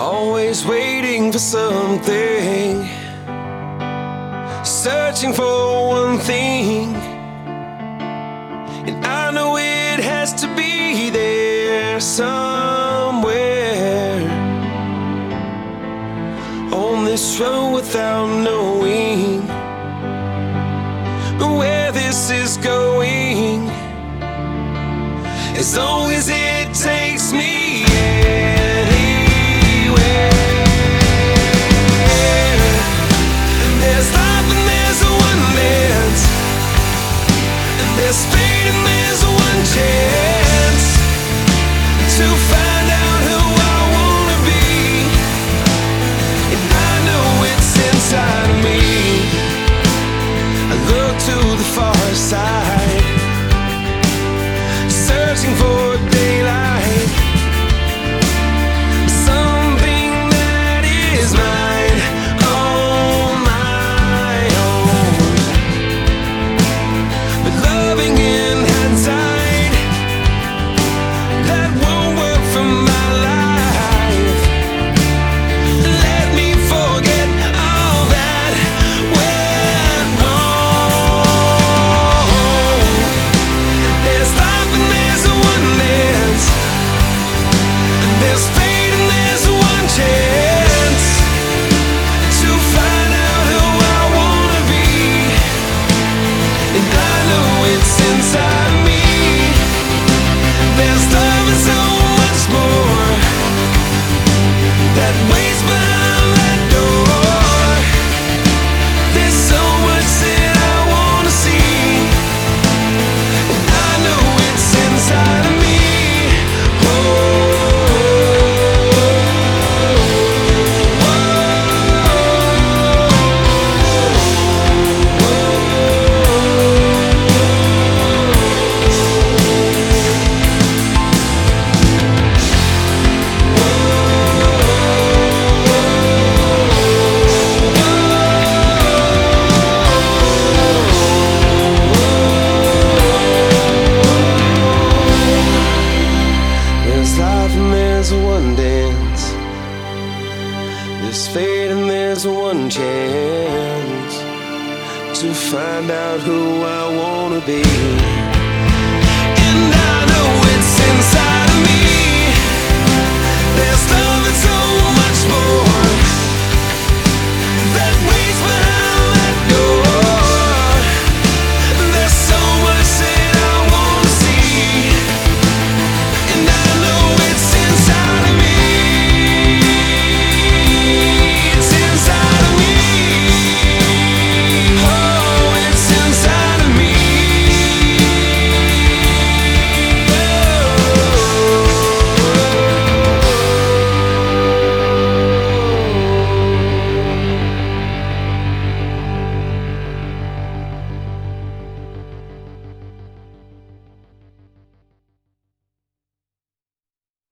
Always waiting for something, searching for one thing. And I know it has to be there somewhere on this road without knowing where this is going. As long as it takes me. There's fate and there's one chance to find out. fate, and there's one chance to find out who I wanna be.